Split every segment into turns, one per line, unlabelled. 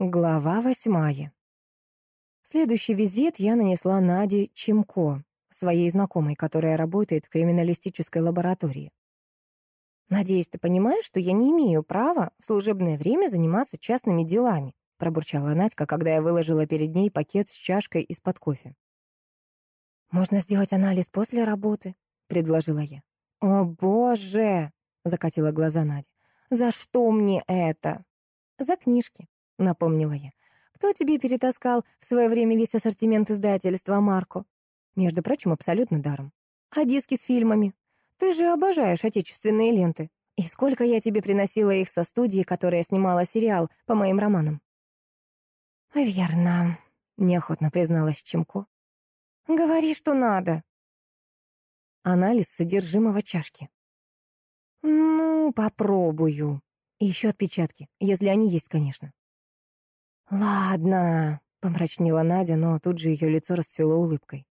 Глава восьмая. Следующий визит я нанесла Наде Чемко, своей знакомой, которая работает в криминалистической лаборатории. «Надеюсь, ты понимаешь, что я не имею права в служебное время заниматься частными делами», пробурчала Надька, когда я выложила перед ней пакет с чашкой из-под кофе. «Можно сделать анализ после работы», — предложила я. «О, боже!» — закатила глаза Надя. «За что мне это?» «За книжки», — напомнила я. «Кто тебе перетаскал в свое время весь ассортимент издательства Марко? Между прочим, абсолютно даром. А диски с фильмами? Ты же обожаешь отечественные ленты. И сколько я тебе приносила их со студии, которая снимала сериал по моим романам?» «Верно», — неохотно призналась Чемко. «Говори, что надо». Анализ содержимого чашки. «Ну, попробую. И еще отпечатки, если они есть, конечно». «Ладно», — помрачнела Надя, но тут же ее лицо расцвело улыбкой.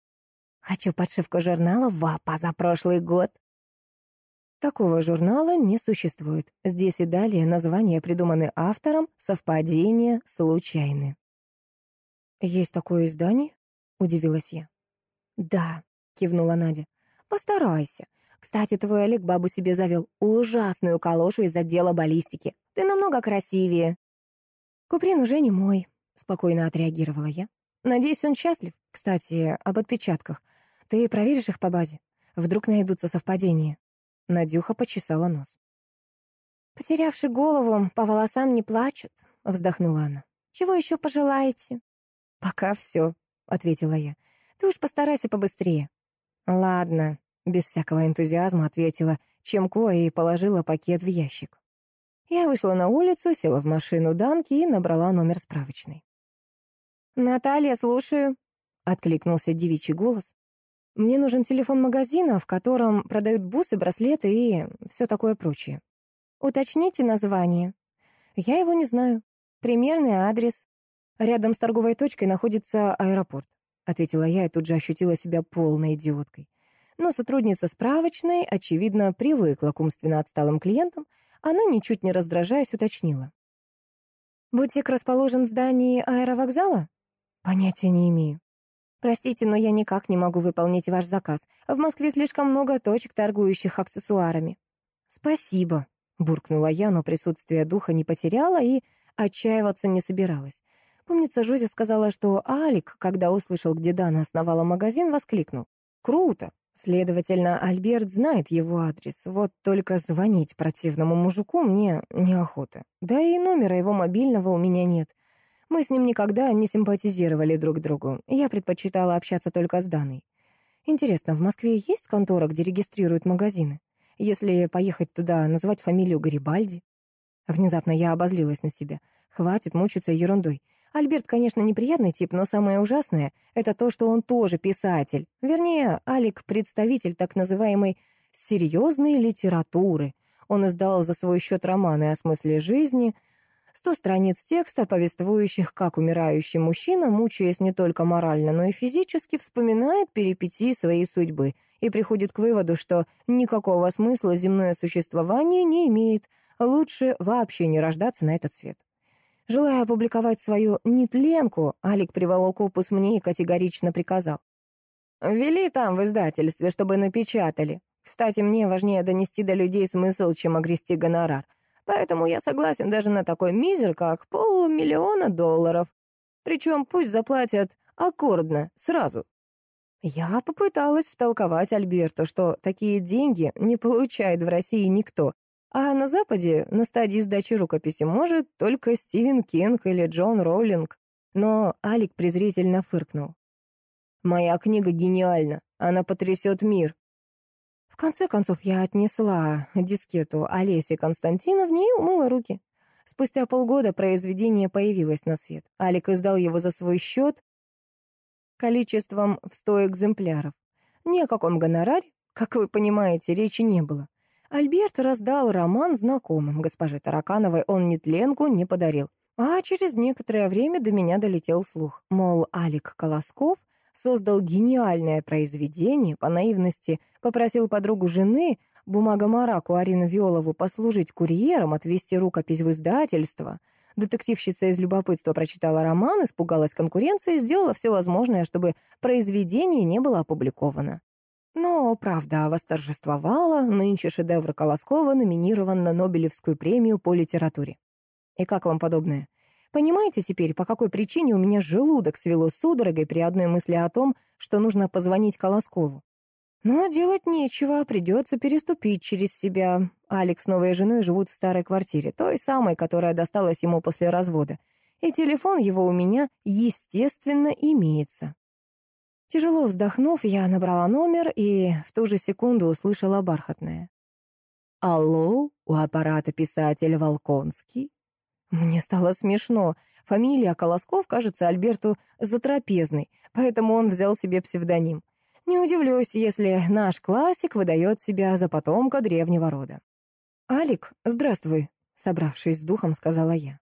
«Хочу подшивку журнала «ВАПа» за прошлый год». Такого журнала не существует. Здесь и далее названия придуманы автором, совпадения случайны. «Есть такое издание?» — удивилась я. «Да», — кивнула Надя. «Постарайся. Кстати, твой Олег бабу себе завел ужасную калошу из отдела баллистики. Ты намного красивее». «Куприн уже не мой», — спокойно отреагировала я. «Надеюсь, он счастлив. Кстати, об отпечатках. Ты проверишь их по базе? Вдруг найдутся совпадения?» Надюха почесала нос. «Потерявший голову, по волосам не плачут», — вздохнула она. «Чего еще пожелаете?» «Пока все», — ответила я. «Ты уж постарайся побыстрее». «Ладно», — без всякого энтузиазма ответила Чемко и положила пакет в ящик. Я вышла на улицу, села в машину Данки и набрала номер справочной. «Наталья, слушаю», — откликнулся девичий голос. «Мне нужен телефон магазина, в котором продают бусы, браслеты и все такое прочее. Уточните название. Я его не знаю. Примерный адрес. Рядом с торговой точкой находится аэропорт», — ответила я и тут же ощутила себя полной идиоткой. Но сотрудница справочной, очевидно, привыкла к умственно отсталым клиентам, она, ничуть не раздражаясь, уточнила. «Бутик расположен в здании аэровокзала?» «Понятия не имею». «Простите, но я никак не могу выполнить ваш заказ. В Москве слишком много точек, торгующих аксессуарами». «Спасибо», — буркнула я, но присутствие духа не потеряла и отчаиваться не собиралась. Помнится, Жози сказала, что Алик, когда услышал, где Дана основала магазин, воскликнул. «Круто! Следовательно, Альберт знает его адрес, вот только звонить противному мужику мне неохота. Да и номера его мобильного у меня нет. Мы с ним никогда не симпатизировали друг другу. Я предпочитала общаться только с Даной. Интересно, в Москве есть контора, где регистрируют магазины? Если поехать туда, назвать фамилию Гарибальди? Внезапно я обозлилась на себя. Хватит мучиться ерундой. Альберт, конечно, неприятный тип, но самое ужасное — это то, что он тоже писатель. Вернее, Алик — представитель так называемой «серьезной литературы». Он издал за свой счет романы о смысле жизни, сто страниц текста, повествующих, как умирающий мужчина, мучаясь не только морально, но и физически, вспоминает перипетии своей судьбы и приходит к выводу, что никакого смысла земное существование не имеет, лучше вообще не рождаться на этот свет. Желая опубликовать свою нетленку, Алик приволок опус мне и категорично приказал. «Вели там в издательстве, чтобы напечатали. Кстати, мне важнее донести до людей смысл, чем огрести гонорар. Поэтому я согласен даже на такой мизер, как полмиллиона долларов. Причем пусть заплатят аккордно, сразу». Я попыталась втолковать Альберту, что такие деньги не получает в России никто, а на Западе на стадии сдачи рукописи может только Стивен Кинг или Джон Роулинг. Но Алик презрительно фыркнул. «Моя книга гениальна, она потрясет мир». В конце концов, я отнесла дискету Олесе Константиновне и умыла руки. Спустя полгода произведение появилось на свет. Алик издал его за свой счет количеством в сто экземпляров. Ни о каком гонораре, как вы понимаете, речи не было. Альберт раздал роман знакомым. Госпоже Таракановой он нетленку не подарил. А через некоторое время до меня долетел слух. Мол, Алик Колосков создал гениальное произведение, по наивности попросил подругу жены, бумага Мараку Арину Виолову, послужить курьером, отвезти рукопись в издательство. Детективщица из любопытства прочитала роман, испугалась конкуренции и сделала все возможное, чтобы произведение не было опубликовано. Но правда восторжествовала, нынче шедевр Колоскова номинирован на Нобелевскую премию по литературе. И как вам подобное? Понимаете теперь, по какой причине у меня желудок свело судорогой при одной мысли о том, что нужно позвонить Колоскову? Ну, а делать нечего, придется переступить через себя. Алекс с новой женой живут в старой квартире, той самой, которая досталась ему после развода. И телефон его у меня, естественно, имеется. Тяжело вздохнув, я набрала номер и в ту же секунду услышала бархатное. «Алло, у аппарата писатель Волконский?» Мне стало смешно. Фамилия Колосков кажется Альберту затрапезной, поэтому он взял себе псевдоним. Не удивлюсь, если наш классик выдает себя за потомка древнего рода. «Алик, здравствуй», — собравшись с духом, сказала я.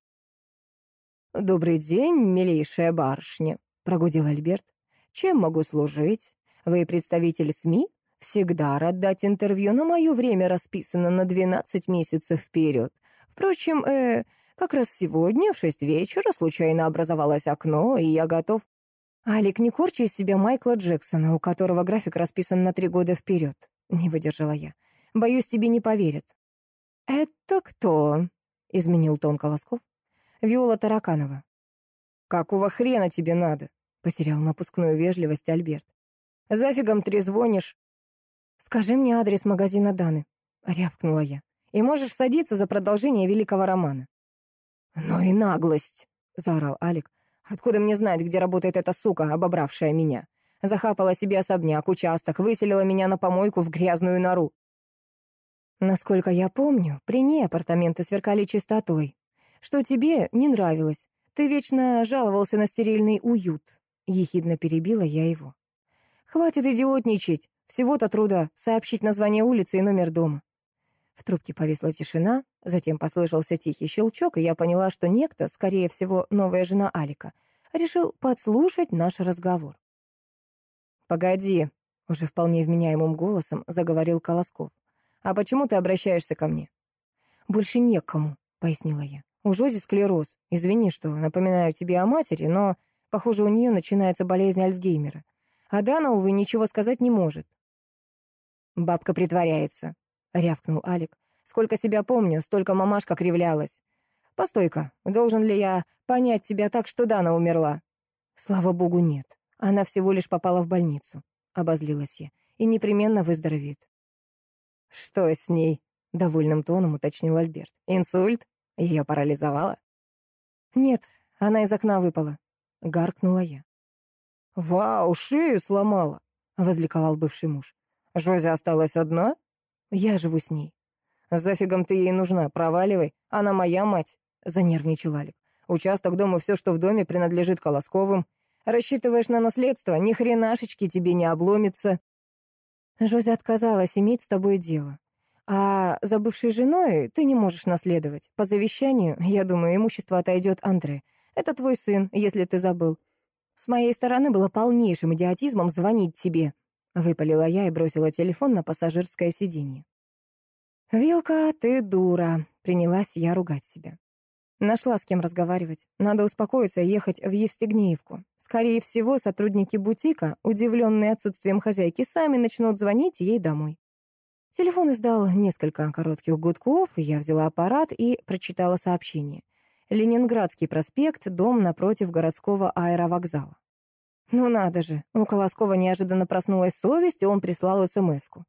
«Добрый день, милейшая барышня», — прогудел Альберт. «Чем могу служить? Вы представитель СМИ? Всегда рад дать интервью, но мое время расписано на 12 месяцев вперед. Впрочем, э, как раз сегодня в шесть вечера случайно образовалось окно, и я готов «Алик, не корчи из себя Майкла Джексона, у которого график расписан на три года вперед», — не выдержала я. «Боюсь, тебе не поверят». «Это кто?» — изменил тон Колосков. «Виола Тараканова». «Какого хрена тебе надо?» — потерял напускную вежливость Альберт. «Зафигом трезвонишь?» «Скажи мне адрес магазина Даны», — рявкнула я. «И можешь садиться за продолжение великого романа». «Ну и наглость!» — заорал Алик. Откуда мне знать, где работает эта сука, обобравшая меня? Захапала себе особняк, участок, выселила меня на помойку в грязную нору. Насколько я помню, при ней апартаменты сверкали чистотой. Что тебе не нравилось. Ты вечно жаловался на стерильный уют. Ехидно перебила я его. Хватит идиотничать. Всего-то труда сообщить название улицы и номер дома. В трубке повисла тишина, затем послышался тихий щелчок, и я поняла, что некто, скорее всего, новая жена Алика, решил подслушать наш разговор. «Погоди», — уже вполне вменяемым голосом заговорил Колосков. «А почему ты обращаешься ко мне?» «Больше некому», — пояснила я. «У Жози склероз. Извини, что напоминаю тебе о матери, но, похоже, у нее начинается болезнь Альцгеймера. А Дана, увы, ничего сказать не может». «Бабка притворяется», — рявкнул Алик. «Сколько себя помню, столько мамашка кривлялась. Постой-ка, должен ли я понять тебя так, что Дана умерла? Слава богу, нет. Она всего лишь попала в больницу, обозлилась я, и непременно выздоровеет. Что с ней? Довольным тоном уточнил Альберт. Инсульт? Ее парализовало? Нет, она из окна выпала. Гаркнула я. «Вау, шею сломала!» — возликовал бывший муж. «Жози осталась одна?» «Я живу с ней». «Зафигом ты ей нужна, проваливай, она моя мать». — занервничал Алик. «Участок дома, все, что в доме, принадлежит Колосковым. Рассчитываешь на наследство, ни хренашечки тебе не обломится». Жозе отказалась иметь с тобой дело. А за бывшей женой ты не можешь наследовать. По завещанию, я думаю, имущество отойдет Андре. Это твой сын, если ты забыл. С моей стороны было полнейшим идиотизмом звонить тебе. Выпалила я и бросила телефон на пассажирское сиденье. «Вилка, ты дура», — принялась я ругать себя. Нашла с кем разговаривать. Надо успокоиться и ехать в Евстигнеевку. Скорее всего, сотрудники бутика, удивленные отсутствием хозяйки, сами начнут звонить ей домой. Телефон издал несколько коротких гудков, я взяла аппарат и прочитала сообщение. Ленинградский проспект, дом напротив городского аэровокзала. Ну надо же, у Колоскова неожиданно проснулась совесть, и он прислал СМС-ку.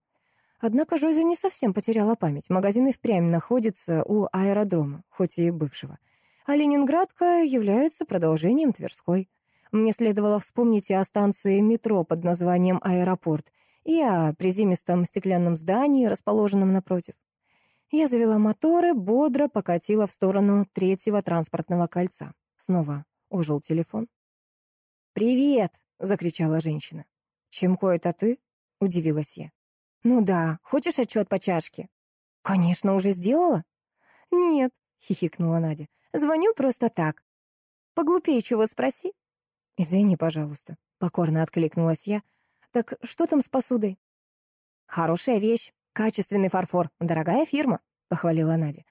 Однако Жози не совсем потеряла память. Магазин и впрямь находится у аэродрома, хоть и бывшего. А Ленинградка является продолжением Тверской. Мне следовало вспомнить и о станции метро под названием «Аэропорт», и о приземистом стеклянном здании, расположенном напротив. Я завела моторы, бодро покатила в сторону третьего транспортного кольца. Снова ожил телефон. «Привет!» — закричала женщина. «Чем кое-то ты?» — удивилась я. «Ну да, хочешь отчет по чашке?» «Конечно, уже сделала?» «Нет», — хихикнула Надя, — «звоню просто так. Поглупее чего спроси». «Извини, пожалуйста», — покорно откликнулась я. «Так что там с посудой?» «Хорошая вещь, качественный фарфор, дорогая фирма», — похвалила Надя.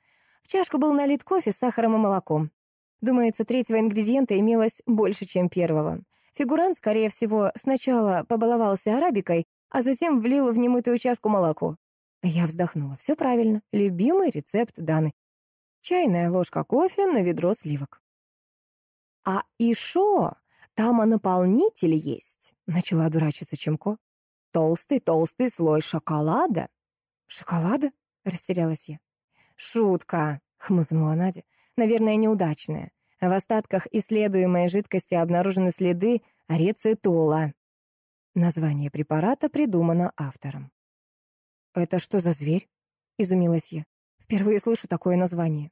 «В чашку был налит кофе с сахаром и молоком. Думается, третьего ингредиента имелось больше, чем первого. Фигурант, скорее всего, сначала побаловался арабикой, а затем влил в немытую чашку молоко. Я вздохнула. Все правильно. Любимый рецепт Даны. Чайная ложка кофе на ведро сливок. «А еще там и наполнитель есть», — начала дурачиться Чемко. «Толстый-толстый слой шоколада». «Шоколада?» — растерялась я. «Шутка», — хмыкнула Надя. «Наверное, неудачная. В остатках исследуемой жидкости обнаружены следы рецетола». Название препарата придумано автором. «Это что за зверь?» — изумилась я. «Впервые слышу такое название».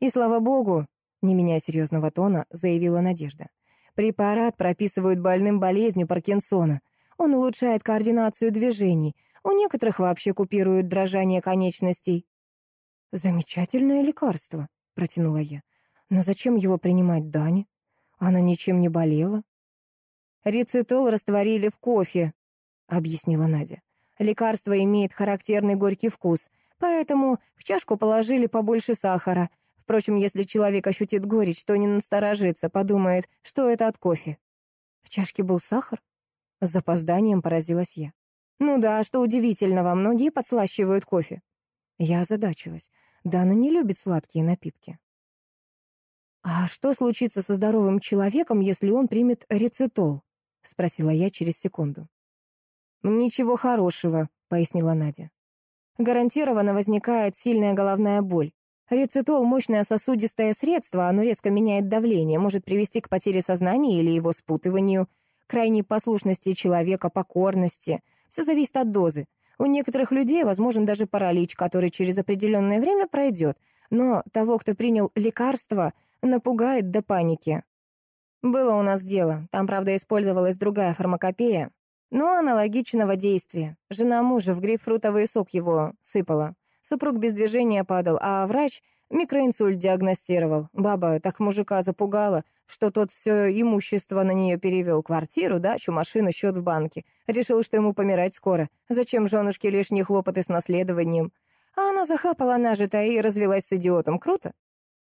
«И слава богу!» — не меняя серьезного тона, заявила Надежда. «Препарат прописывают больным болезнью Паркинсона. Он улучшает координацию движений. У некоторых вообще купирует дрожание конечностей». «Замечательное лекарство», — протянула я. «Но зачем его принимать Дане? Она ничем не болела». «Рецитол растворили в кофе», — объяснила Надя. Лекарство имеет характерный горький вкус, поэтому в чашку положили побольше сахара. Впрочем, если человек ощутит горечь, то не насторожится, подумает, что это от кофе. В чашке был сахар? С запозданием поразилась я. Ну да, что удивительного, многие подслащивают кофе. Я озадачилась. Дана не любит сладкие напитки. «А что случится со здоровым человеком, если он примет рецетол?» — спросила я через секунду. «Ничего хорошего», — пояснила Надя. «Гарантированно возникает сильная головная боль. Рецитол — мощное сосудистое средство, оно резко меняет давление, может привести к потере сознания или его спутыванию, крайней послушности человека, покорности. Все зависит от дозы. У некоторых людей возможен даже паралич, который через определенное время пройдет, но того, кто принял лекарство, напугает до паники. Было у нас дело, там, правда, использовалась другая фармакопея, но аналогичного действия. Жена мужа в грейпфрутовый сок его сыпала. Супруг без движения падал, а врач микроинсульт диагностировал. Баба так мужика запугала, что тот все имущество на нее перевел. Квартиру, дачу, машину, счет в банке. Решил, что ему помирать скоро. Зачем женушке лишние хлопоты с наследованием? А она захапала нажитое и развелась с идиотом. Круто?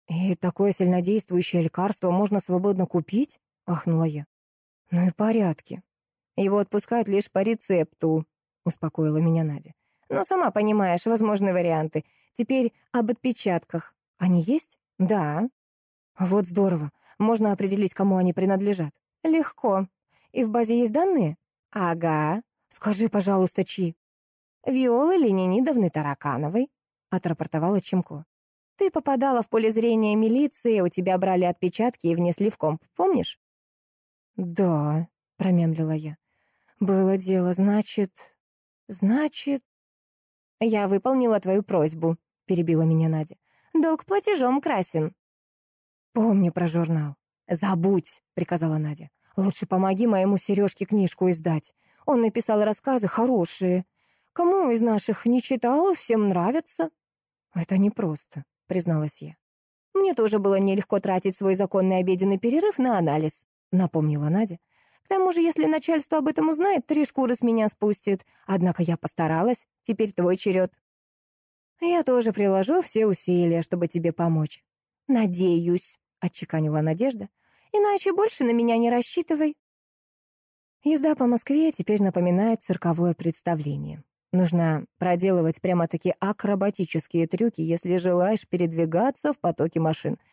«И такое сильнодействующее лекарство можно свободно купить?» — ахнула я. «Ну и порядки. Его отпускают лишь по рецепту», — успокоила меня Надя. «Но сама понимаешь, возможны варианты. Теперь об отпечатках. Они есть? Да. Вот здорово. Можно определить, кому они принадлежат. Легко. И в базе есть данные? Ага. Скажи, пожалуйста, чьи? Виолы Ленинидовны Таракановой, отрапортовала Чемко. Ты попадала в поле зрения милиции, у тебя брали отпечатки и внесли в комп, помнишь? Да, промямлила я. Было дело, значит... Значит... Я выполнила твою просьбу, перебила меня Надя. Долг платежом красен. Помни про журнал. Забудь, приказала Надя. Лучше помоги моему Сережке книжку издать. Он написал рассказы хорошие. Кому из наших не читал, всем нравятся. Это непросто, призналась я. Мне тоже было нелегко тратить свой законный обеденный перерыв на анализ, напомнила Надя. К тому же, если начальство об этом узнает, три шкуры с меня спустит. Однако я постаралась, теперь твой черед. Я тоже приложу все усилия, чтобы тебе помочь. Надеюсь, отчеканила Надежда. Иначе больше на меня не рассчитывай. Езда по Москве теперь напоминает цирковое представление. Нужно проделывать прямо-таки акробатические трюки, если желаешь передвигаться в потоке машин —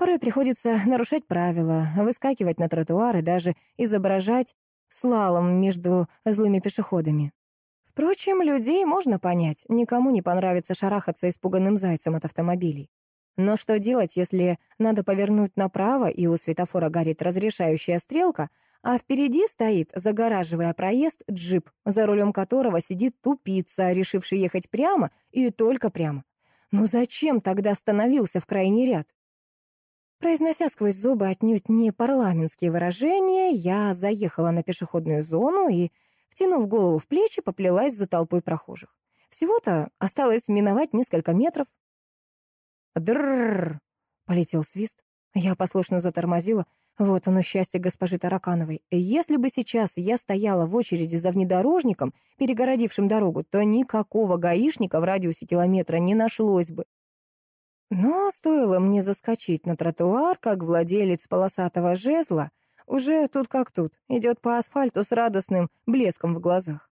Порой приходится нарушать правила, выскакивать на тротуар и даже изображать слалом между злыми пешеходами. Впрочем, людей можно понять. Никому не понравится шарахаться испуганным зайцем от автомобилей. Но что делать, если надо повернуть направо, и у светофора горит разрешающая стрелка, а впереди стоит, загораживая проезд, джип, за рулем которого сидит тупица, решивший ехать прямо и только прямо. Ну зачем тогда остановился в крайний ряд? Произнося сквозь зубы отнюдь не парламентские выражения, я заехала на пешеходную зону и, втянув голову в плечи, поплелась за толпой прохожих. Всего-то осталось миновать несколько метров. Дррррр! полетел свист. Я послушно затормозила. Вот оно счастье госпожи Таракановой. Если бы сейчас я стояла в очереди за внедорожником, перегородившим дорогу, то никакого гаишника в радиусе километра не нашлось бы. Но стоило мне заскочить на тротуар, как владелец полосатого жезла уже тут как тут, идет по асфальту с радостным блеском в глазах.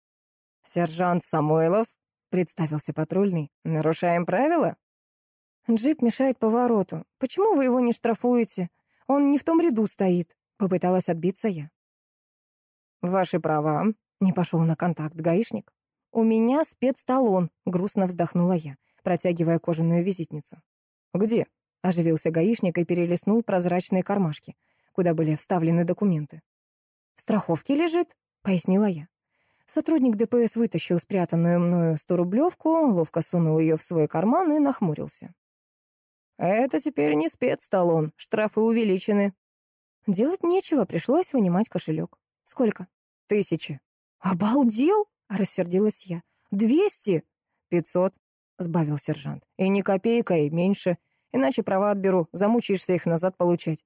«Сержант Самойлов», — представился патрульный, — «нарушаем правила?» «Джип мешает повороту. Почему вы его не штрафуете? Он не в том ряду стоит», — попыталась отбиться я. «Ваши права», — не пошел на контакт гаишник. «У меня спецталон», — грустно вздохнула я, протягивая кожаную визитницу. «Где?» — оживился гаишник и перелистнул прозрачные кармашки куда были вставлены документы. «В страховке лежит», — пояснила я. Сотрудник ДПС вытащил спрятанную мною сторублевку, ловко сунул ее в свой карман и нахмурился. «Это теперь не спецсталон, штрафы увеличены». Делать нечего, пришлось вынимать кошелек. «Сколько?» «Тысячи». «Обалдел?» — рассердилась я. «Двести?» «Пятьсот», — сбавил сержант. «И ни копейкой меньше, иначе права отберу, замучаешься их назад получать».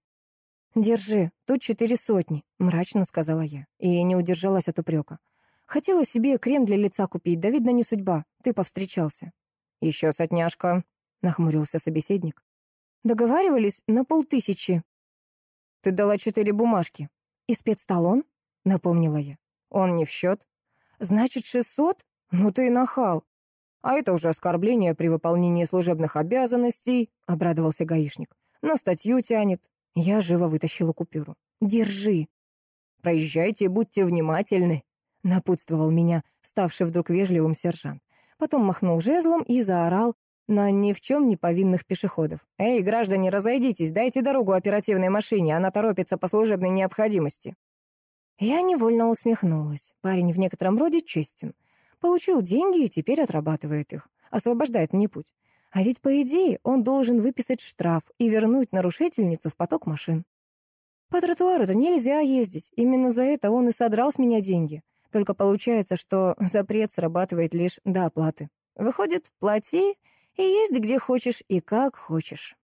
«Держи, тут четыре сотни», — мрачно сказала я, и не удержалась от упрека. «Хотела себе крем для лица купить, да, видно, не судьба. Ты повстречался». «Еще сотняшка», — нахмурился собеседник. «Договаривались на полтысячи». «Ты дала четыре бумажки». «И спецталон?» — напомнила я. «Он не в счет». «Значит, шестьсот? Ну ты и нахал». «А это уже оскорбление при выполнении служебных обязанностей», — обрадовался гаишник. «На статью тянет. Я живо вытащила купюру. «Держи!» «Проезжайте и будьте внимательны», — напутствовал меня, ставший вдруг вежливым сержант. Потом махнул жезлом и заорал на ни в чем не повинных пешеходов. «Эй, граждане, разойдитесь, дайте дорогу оперативной машине, она торопится по служебной необходимости». Я невольно усмехнулась. Парень в некотором роде честен. Получил деньги и теперь отрабатывает их. Освобождает мне путь. А ведь, по идее, он должен выписать штраф и вернуть нарушительницу в поток машин. По тротуару-то нельзя ездить. Именно за это он и содрал с меня деньги. Только получается, что запрет срабатывает лишь до оплаты. Выходит, плати и езди где хочешь и как хочешь.